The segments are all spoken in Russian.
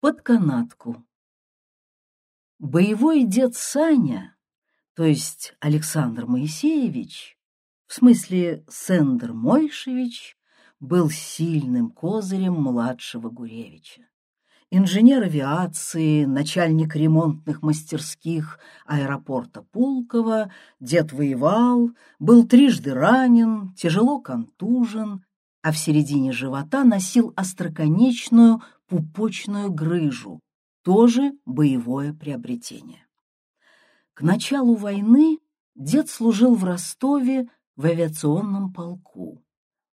Под канатку. Боевой дед Саня, то есть Александр Моисеевич, в смысле Сендер Мойшевич, был сильным козырем младшего Гуревича. Инженер авиации, начальник ремонтных мастерских аэропорта Пулково, дед воевал, был трижды ранен, тяжело контужен, а в середине живота носил остроконечную пупочную грыжу, тоже боевое приобретение. К началу войны дед служил в Ростове в авиационном полку,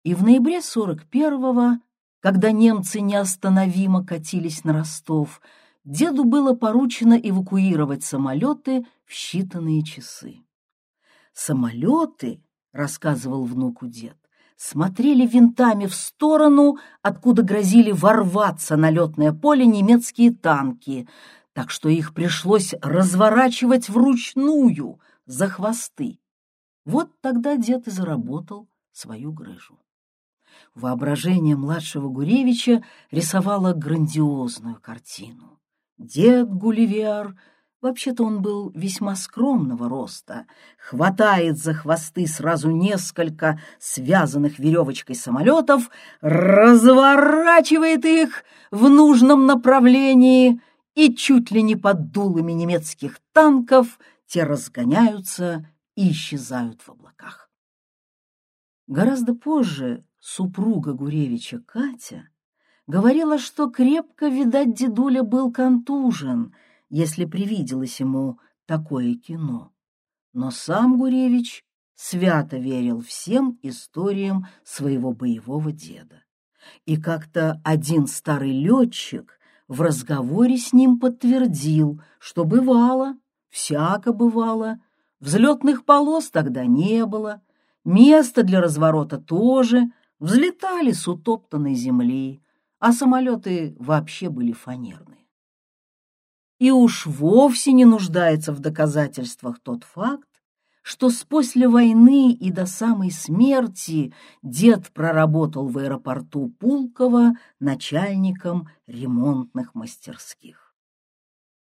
и в ноябре 41-го, когда немцы неостановимо катились на Ростов, деду было поручено эвакуировать самолеты в считанные часы. «Самолеты», — рассказывал внуку дед, смотрели винтами в сторону, откуда грозили ворваться на летное поле немецкие танки, так что их пришлось разворачивать вручную за хвосты. Вот тогда дед и заработал свою грыжу. Воображение младшего Гуревича рисовало грандиозную картину. Дед Гулливер — Вообще-то он был весьма скромного роста, хватает за хвосты сразу несколько связанных веревочкой самолетов, разворачивает их в нужном направлении, и чуть ли не под дулами немецких танков те разгоняются и исчезают в облаках. Гораздо позже супруга Гуревича Катя говорила, что крепко, видать, дедуля был контужен — если привиделось ему такое кино. Но сам Гуревич свято верил всем историям своего боевого деда. И как-то один старый летчик в разговоре с ним подтвердил, что бывало, всяко бывало, взлетных полос тогда не было, места для разворота тоже, взлетали с утоптанной земли, а самолеты вообще были фанерные и уж вовсе не нуждается в доказательствах тот факт, что с после войны и до самой смерти дед проработал в аэропорту Пулково начальником ремонтных мастерских.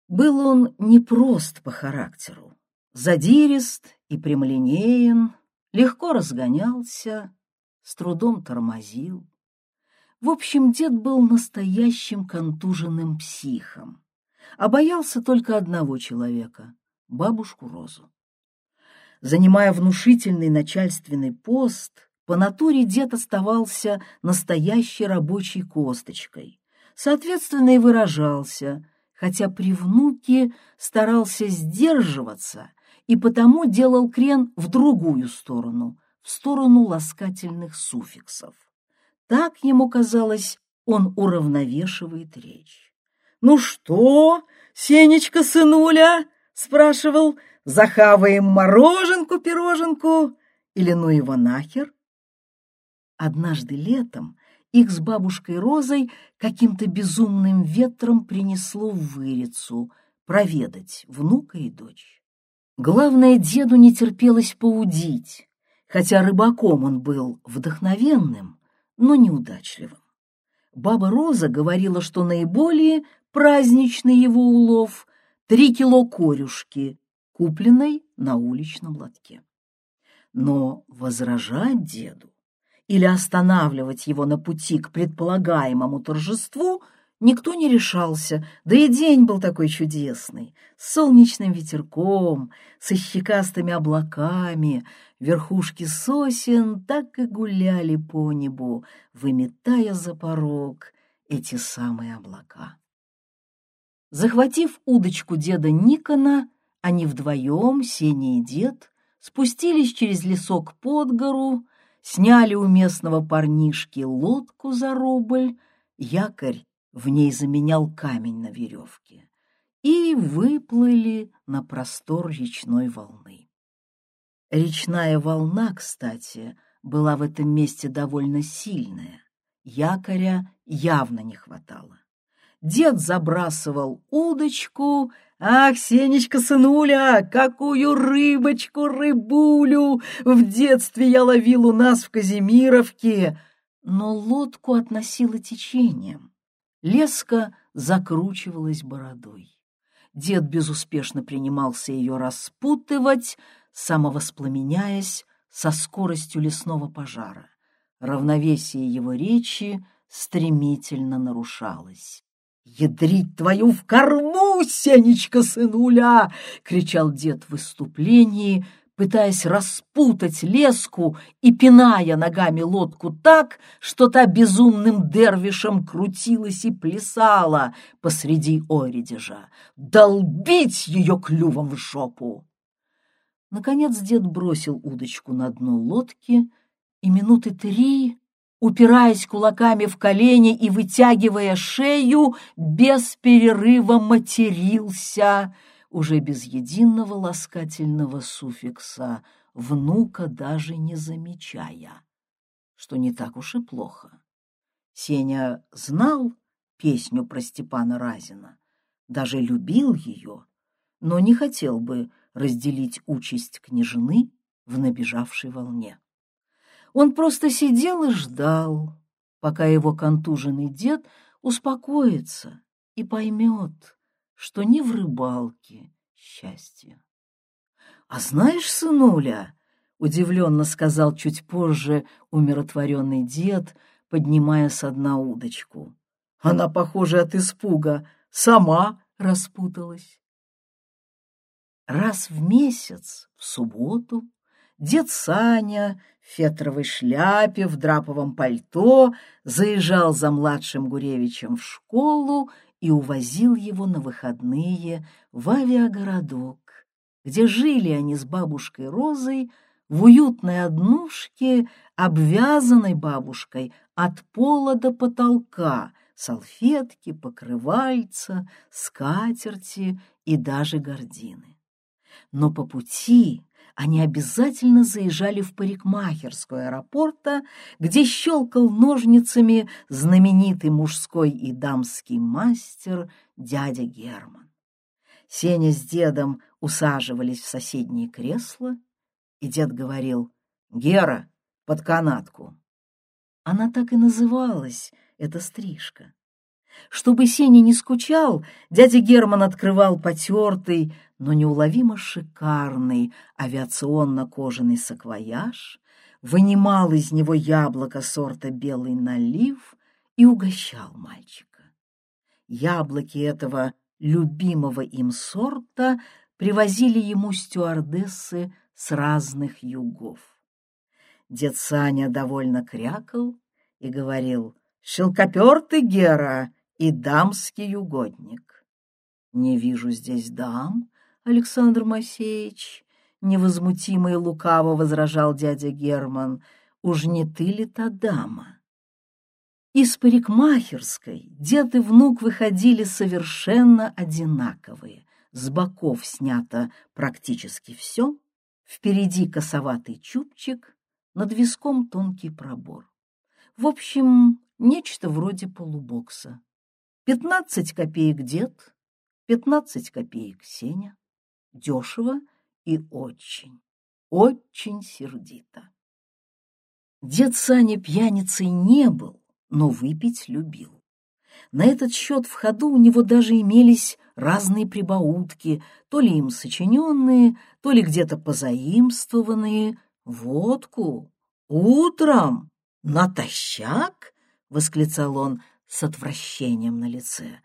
Был он непрост по характеру, задирист и прямолинеен, легко разгонялся, с трудом тормозил. В общем, дед был настоящим контуженным психом а боялся только одного человека — бабушку Розу. Занимая внушительный начальственный пост, по натуре дед оставался настоящей рабочей косточкой, соответственно и выражался, хотя при внуке старался сдерживаться и потому делал крен в другую сторону, в сторону ласкательных суффиксов. Так ему казалось, он уравновешивает речь. «Ну что, Сенечка, сынуля?» — спрашивал. «Захаваем мороженку-пироженку или ну его нахер?» Однажды летом их с бабушкой Розой каким-то безумным ветром принесло в Вырицу проведать внука и дочь. Главное, деду не терпелось поудить, хотя рыбаком он был вдохновенным, но неудачливым. Баба Роза говорила, что наиболее праздничный его улов — три кило корюшки, купленной на уличном лотке. Но возражать деду или останавливать его на пути к предполагаемому торжеству никто не решался, да и день был такой чудесный, с солнечным ветерком, со щекастыми облаками, верхушки сосен так и гуляли по небу, выметая за порог эти самые облака. Захватив удочку деда Никона, они вдвоем, Сеня и дед, спустились через лесок под гору, сняли у местного парнишки лодку за рубль, якорь в ней заменял камень на веревке, и выплыли на простор речной волны. Речная волна, кстати, была в этом месте довольно сильная, якоря явно не хватало. Дед забрасывал удочку. Ах, Сенечка, сынуля, какую рыбочку, рыбулю в детстве я ловил у нас в Казимировке. Но лодку относило течением. Леска закручивалась бородой. Дед безуспешно принимался ее распутывать, самовоспламеняясь со скоростью лесного пожара. Равновесие его речи стремительно нарушалось. «Ядрить твою в корму, Сенечка, сынуля!» — кричал дед в выступлении, пытаясь распутать леску и пиная ногами лодку так, что та безумным дервишем крутилась и плясала посреди оредежа. «Долбить ее клювом в жопу!» Наконец дед бросил удочку на дно лодки и минуты три, упираясь кулаками в колени и вытягивая шею, без перерыва матерился — уже без единого ласкательного суффикса, внука даже не замечая, что не так уж и плохо. Сеня знал песню про Степана Разина, даже любил ее, но не хотел бы разделить участь княжны в набежавшей волне. Он просто сидел и ждал, пока его контуженный дед успокоится и поймет, что не в рыбалке счастье. — А знаешь, сынуля, — удивленно сказал чуть позже умиротворенный дед, поднимая со дна удочку. Она, похоже, от испуга сама распуталась. Раз в месяц, в субботу, дед Саня в фетровой шляпе, в драповом пальто заезжал за младшим Гуревичем в школу и увозил его на выходные в авиагородок, где жили они с бабушкой Розой в уютной однушке, обвязанной бабушкой от пола до потолка, салфетки, покрывальца, скатерти и даже гардины. Но по пути они обязательно заезжали в парикмахерскую аэропорта, где щелкал ножницами знаменитый мужской и дамский мастер дядя Герман. Сеня с дедом усаживались в соседнее кресло, и дед говорил «Гера, под канатку». Она так и называлась, эта стрижка. Чтобы Сеня не скучал, дядя Герман открывал потертый, но неуловимо шикарный авиационно-кожаный саквояж, вынимал из него яблоко сорта белый налив и угощал мальчика. Яблоки этого любимого им сорта привозили ему стюардессы с разных югов. Дед Саня довольно крякал и говорил, «Шелкопертый Гера и дамский угодник». «Не вижу здесь дам», Александр Моисеевич, — невозмутимо и лукаво возражал дядя Герман, — уж не ты ли та дама? Из парикмахерской дед и внук выходили совершенно одинаковые. С боков снято практически все, впереди косоватый чубчик, над виском тонкий пробор. В общем, нечто вроде полубокса. Пятнадцать копеек дед, пятнадцать копеек Сеня дешево и очень, очень сердито. Дед Саня пьяницей не был, но выпить любил. На этот счет в ходу у него даже имелись разные прибаутки, то ли им сочиненные, то ли где-то позаимствованные. Водку утром натощак, — восклицал он с отвращением на лице,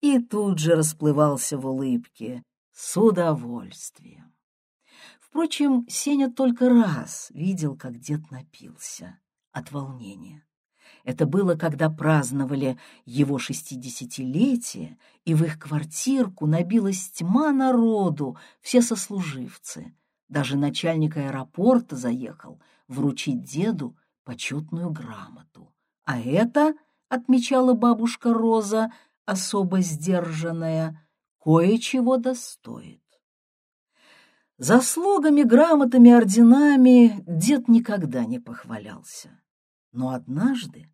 и тут же расплывался в улыбке. С удовольствием. Впрочем, Сеня только раз видел, как дед напился от волнения. Это было, когда праздновали его шестидесятилетие, и в их квартирку набилась тьма народу, все сослуживцы. Даже начальник аэропорта заехал вручить деду почетную грамоту. А это, отмечала бабушка Роза, особо сдержанная, кое-чего достоит. Заслугами, грамотами, орденами дед никогда не похвалялся, но однажды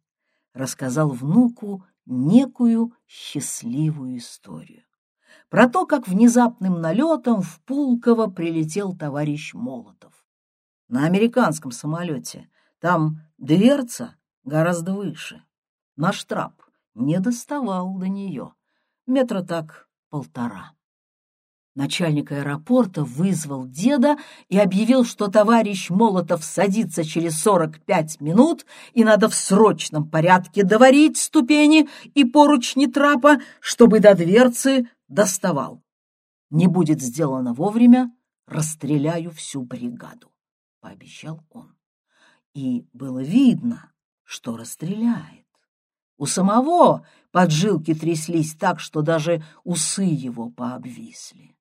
рассказал внуку некую счастливую историю про то, как внезапным налетом в Пулково прилетел товарищ Молотов. На американском самолете там дверца гораздо выше. Наш трап не доставал до нее. метра так полтора. Начальник аэропорта вызвал деда и объявил, что товарищ Молотов садится через сорок пять минут и надо в срочном порядке доварить ступени и поручни трапа, чтобы до дверцы доставал. Не будет сделано вовремя, расстреляю всю бригаду, — пообещал он. И было видно, что расстреляет. У самого поджилки тряслись так, что даже усы его пообвисли.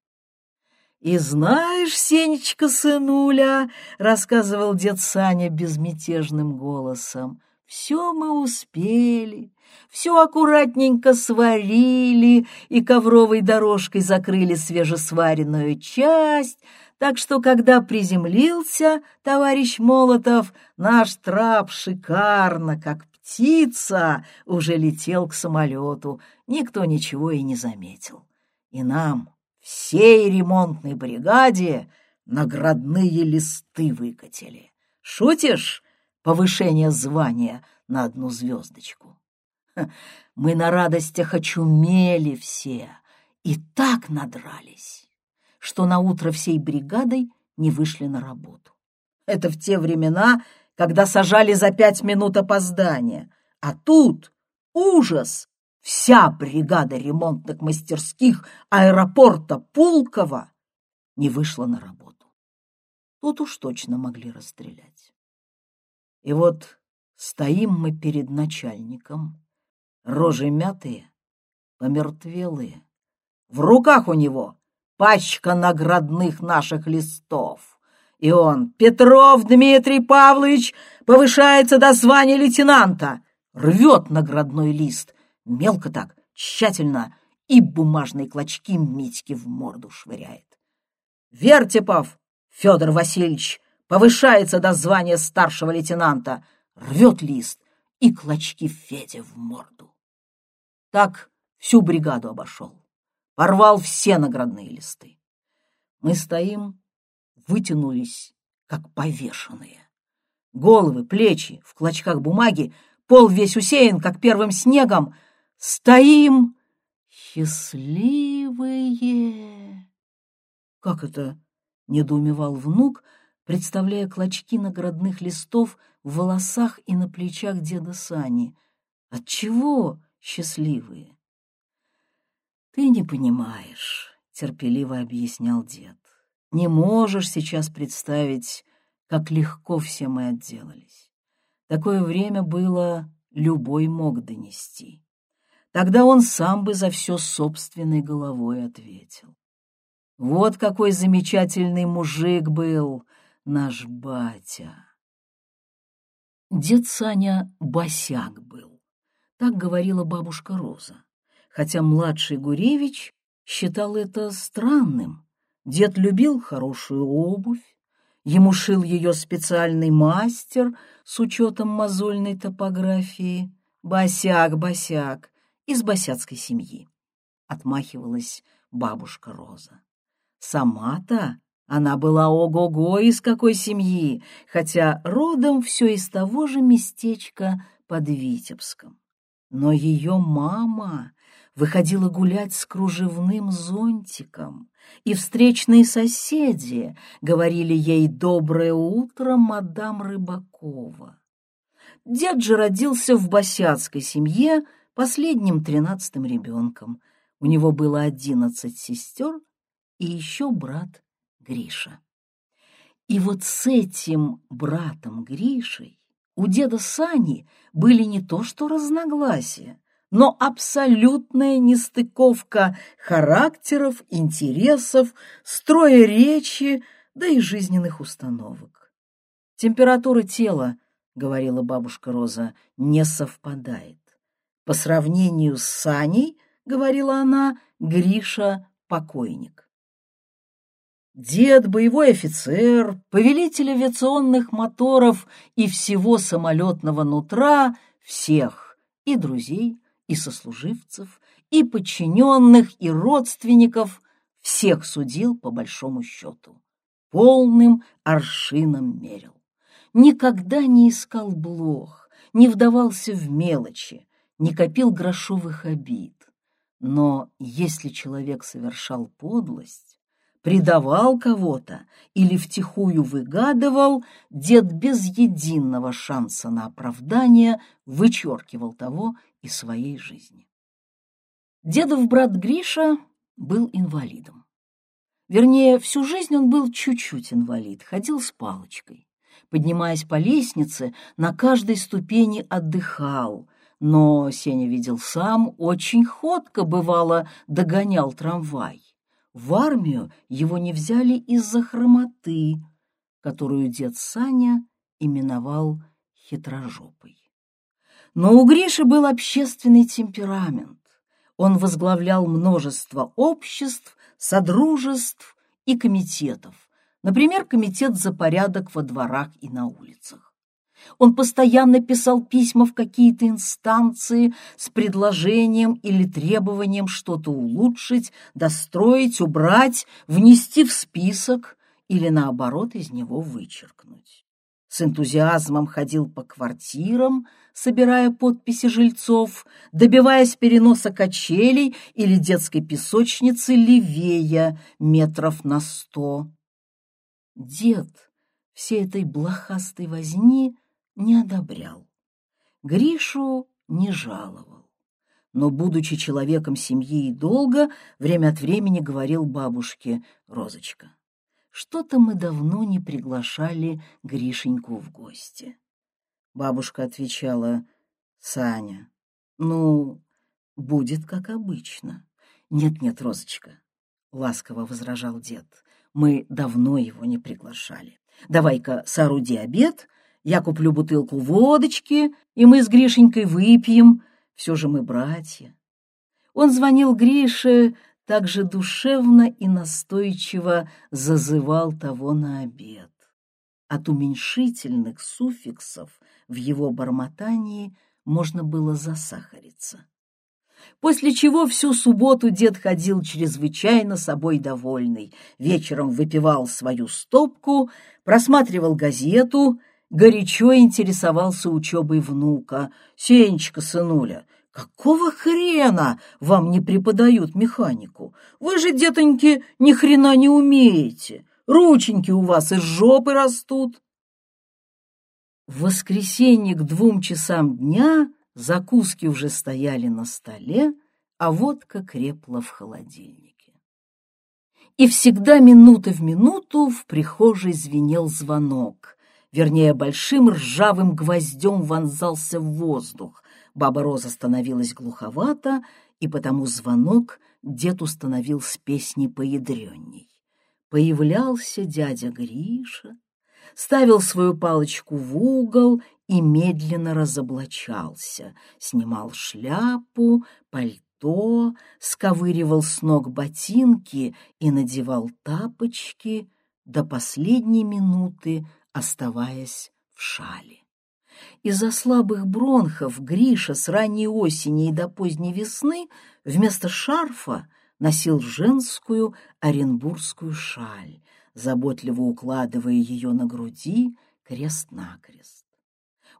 «И знаешь, Сенечка, сынуля, — рассказывал дед Саня безмятежным голосом, — все мы успели, все аккуратненько сварили и ковровой дорожкой закрыли свежесваренную часть, так что, когда приземлился товарищ Молотов, наш трап шикарно, как птица, уже летел к самолету, никто ничего и не заметил. И нам, всей ремонтной бригаде наградные листы выкатили. Шутишь? Повышение звания на одну звездочку. Мы на радостях очумели все и так надрались, что на утро всей бригадой не вышли на работу. Это в те времена, когда сажали за пять минут опоздания. А тут ужас! вся бригада ремонтных мастерских аэропорта Пулково не вышла на работу. Тут уж точно могли расстрелять. И вот стоим мы перед начальником, рожи мятые, помертвелые. В руках у него пачка наградных наших листов. И он, Петров Дмитрий Павлович, повышается до звания лейтенанта, рвет наградной лист — мелко так, тщательно, и бумажные клочки Митьки в морду швыряет. Вертипов Федор Васильевич повышается до звания старшего лейтенанта, рвет лист и клочки Федя в морду. Так всю бригаду обошел, порвал все наградные листы. Мы стоим, вытянулись, как повешенные. Головы, плечи в клочках бумаги, пол весь усеян, как первым снегом — Стоим счастливые. Как это? недоумевал внук, представляя клочки наградных листов в волосах и на плечах деда Сани. Отчего счастливые? Ты не понимаешь, терпеливо объяснял дед. Не можешь сейчас представить, как легко все мы отделались. Такое время было, любой мог донести. Тогда он сам бы за все собственной головой ответил. Вот какой замечательный мужик был наш батя. Дед Саня босяк был, так говорила бабушка Роза, хотя младший Гуревич считал это странным. Дед любил хорошую обувь, ему шил ее специальный мастер с учетом мозольной топографии. Босяк, босяк, из босяцкой семьи, — отмахивалась бабушка Роза. Сама-то она была ого-го из какой семьи, хотя родом все из того же местечка под Витебском. Но ее мама выходила гулять с кружевным зонтиком, и встречные соседи говорили ей «Доброе утро, мадам Рыбакова». Дед же родился в босяцкой семье, последним тринадцатым ребенком. У него было одиннадцать сестер и еще брат Гриша. И вот с этим братом Гришей у деда Сани были не то что разногласия, но абсолютная нестыковка характеров, интересов, строя речи, да и жизненных установок. Температура тела, говорила бабушка Роза, не совпадает. По сравнению с Саней, говорила она, Гриша — покойник. Дед, боевой офицер, повелитель авиационных моторов и всего самолетного нутра, всех, и друзей, и сослуживцев, и подчиненных, и родственников, всех судил по большому счету. Полным аршином мерил. Никогда не искал блох, не вдавался в мелочи, не копил грошовых обид. Но если человек совершал подлость, предавал кого-то или втихую выгадывал, дед без единого шанса на оправдание вычеркивал того из своей жизни. Дедов брат Гриша был инвалидом. Вернее, всю жизнь он был чуть-чуть инвалид, ходил с палочкой. Поднимаясь по лестнице, на каждой ступени отдыхал, но Сеня видел сам, очень ходко, бывало, догонял трамвай. В армию его не взяли из-за хромоты, которую дед Саня именовал хитрожопой. Но у Гриши был общественный темперамент. Он возглавлял множество обществ, содружеств и комитетов, например, комитет за порядок во дворах и на улицах. Он постоянно писал письма в какие-то инстанции с предложением или требованием что-то улучшить, достроить, убрать, внести в список или, наоборот, из него вычеркнуть. С энтузиазмом ходил по квартирам, собирая подписи жильцов, добиваясь переноса качелей или детской песочницы левее метров на сто. Дед всей этой блохастой возни не одобрял. Гришу не жаловал. Но, будучи человеком семьи и долга, время от времени говорил бабушке «Розочка, что-то мы давно не приглашали Гришеньку в гости». Бабушка отвечала «Саня, ну, будет как обычно». «Нет-нет, Розочка», — ласково возражал дед, — «мы давно его не приглашали. Давай-ка сооруди обед, я куплю бутылку водочки, и мы с Гришенькой выпьем. Все же мы братья. Он звонил Грише так же душевно и настойчиво зазывал того на обед. От уменьшительных суффиксов в его бормотании можно было засахариться. После чего всю субботу дед ходил чрезвычайно собой довольный, вечером выпивал свою стопку, просматривал газету — горячо интересовался учебой внука. «Сенечка, сынуля, какого хрена вам не преподают механику? Вы же, детоньки, ни хрена не умеете. Рученьки у вас из жопы растут». В воскресенье к двум часам дня закуски уже стояли на столе, а водка крепла в холодильнике. И всегда минута в минуту в прихожей звенел звонок вернее, большим ржавым гвоздем вонзался в воздух. Баба Роза становилась глуховато, и потому звонок дед установил с песней поядренней. Появлялся дядя Гриша, ставил свою палочку в угол и медленно разоблачался, снимал шляпу, пальто, сковыривал с ног ботинки и надевал тапочки, до последней минуты оставаясь в шале. Из-за слабых бронхов Гриша с ранней осени и до поздней весны вместо шарфа носил женскую оренбургскую шаль, заботливо укладывая ее на груди крест-накрест.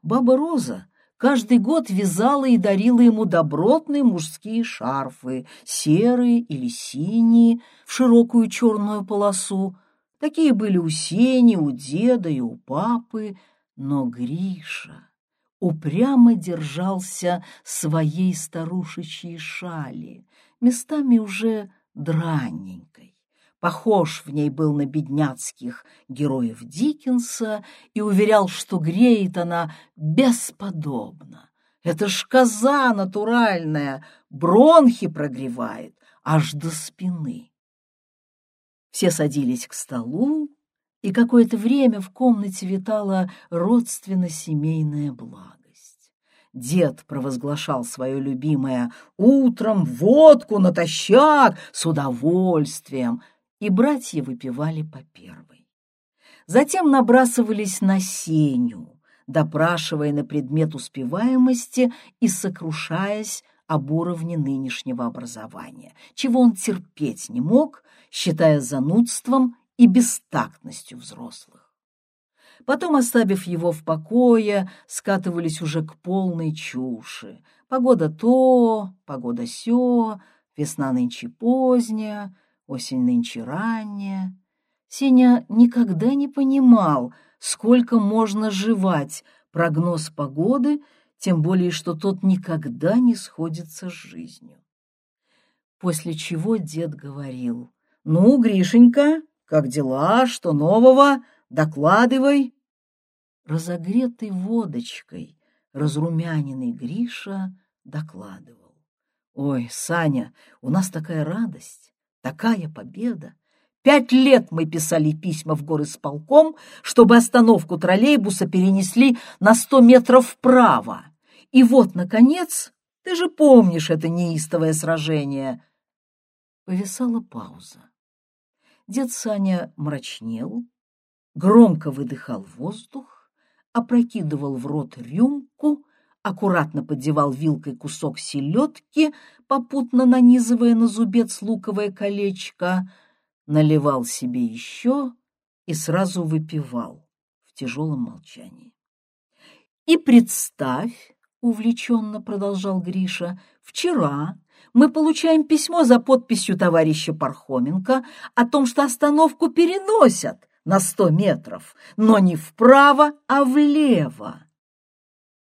Баба Роза каждый год вязала и дарила ему добротные мужские шарфы, серые или синие, в широкую черную полосу, Такие были у Сени, у деда и у папы, но Гриша упрямо держался своей старушечьей шали, местами уже дранненькой. Похож в ней был на бедняцких героев Диккенса и уверял, что греет она бесподобно. Это ж коза натуральная, бронхи прогревает аж до спины. Все садились к столу, и какое-то время в комнате витала родственно-семейная благость. Дед провозглашал свое любимое «утром водку натощак» с удовольствием, и братья выпивали по первой. Затем набрасывались на Сеню, допрашивая на предмет успеваемости и сокрушаясь об уровне нынешнего образования, чего он терпеть не мог, считая занудством и бестактностью взрослых. Потом, оставив его в покое, скатывались уже к полной чуши. Погода то, погода сё, Весна нынче поздняя, осень нынче ранняя. Сеня никогда не понимал, сколько можно жевать прогноз погоды, тем более, что тот никогда не сходится с жизнью. После чего дед говорил, «Ну, Гришенька, как дела, что нового? Докладывай!» Разогретый водочкой, разрумяненный Гриша докладывал. «Ой, Саня, у нас такая радость, такая победа! Пять лет мы писали письма в горы с полком, чтобы остановку троллейбуса перенесли на сто метров вправо. И вот, наконец, ты же помнишь это неистовое сражение. Повисала пауза. Дед Саня мрачнел, громко выдыхал воздух, опрокидывал в рот рюмку, аккуратно поддевал вилкой кусок селедки, попутно нанизывая на зубец луковое колечко — наливал себе еще и сразу выпивал в тяжелом молчании. «И представь, — увлеченно продолжал Гриша, — вчера мы получаем письмо за подписью товарища Пархоменко о том, что остановку переносят на сто метров, но не вправо, а влево.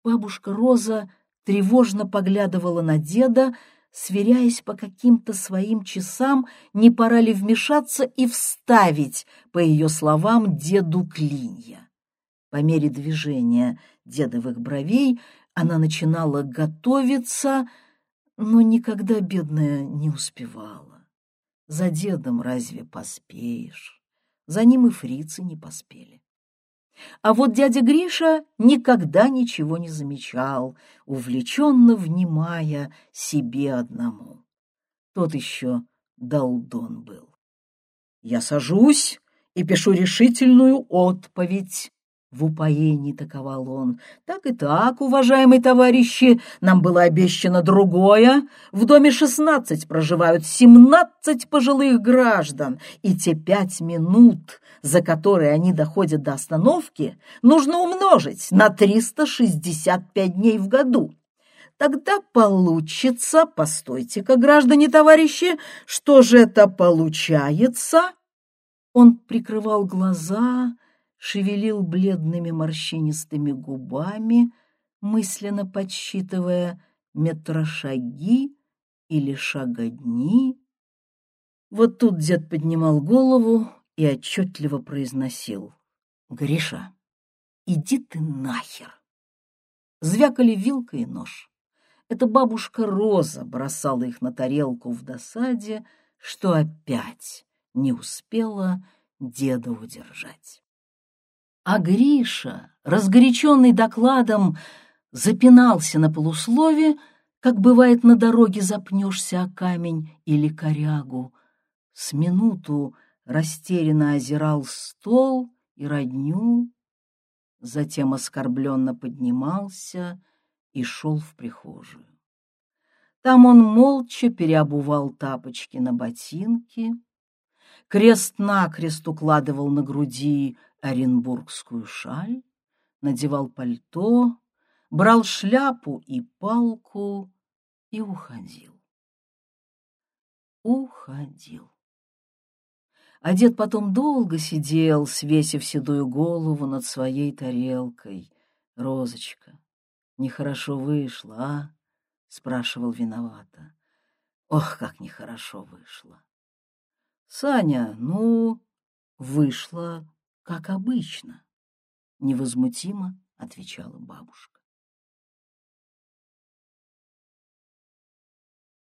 Бабушка Роза тревожно поглядывала на деда, сверяясь по каким-то своим часам, не пора ли вмешаться и вставить, по ее словам, деду клинья. По мере движения дедовых бровей она начинала готовиться, но никогда, бедная, не успевала. За дедом разве поспеешь? За ним и фрицы не поспели. А вот дядя Гриша никогда ничего не замечал, увлеченно внимая себе одному. Тот еще долдон был. Я сажусь и пишу решительную отповедь. В упоении таковал он. Так и так, уважаемые товарищи, нам было обещано другое. В доме шестнадцать проживают семнадцать пожилых граждан, и те пять минут, за которые они доходят до остановки, нужно умножить на триста шестьдесят пять дней в году. Тогда получится, постойте-ка, граждане товарищи, что же это получается? Он прикрывал глаза, шевелил бледными морщинистыми губами, мысленно подсчитывая метрошаги или шагодни. Вот тут дед поднимал голову и отчетливо произносил. «Гриша, иди ты нахер!» Звякали вилка и нож. Эта бабушка Роза бросала их на тарелку в досаде, что опять не успела деда удержать. А Гриша, разгоряченный докладом, запинался на полуслове, как бывает на дороге запнешься о камень или корягу. С минуту растерянно озирал стол и родню, затем оскорбленно поднимался и шел в прихожую. Там он молча переобувал тапочки на ботинки, крест-накрест укладывал на груди оренбургскую шаль, надевал пальто, брал шляпу и палку и уходил. Уходил. А дед потом долго сидел, свесив седую голову над своей тарелкой. «Розочка, нехорошо вышло, а?» — спрашивал виновато. «Ох, как нехорошо вышло!» «Саня, ну, вышло как обычно, — невозмутимо отвечала бабушка.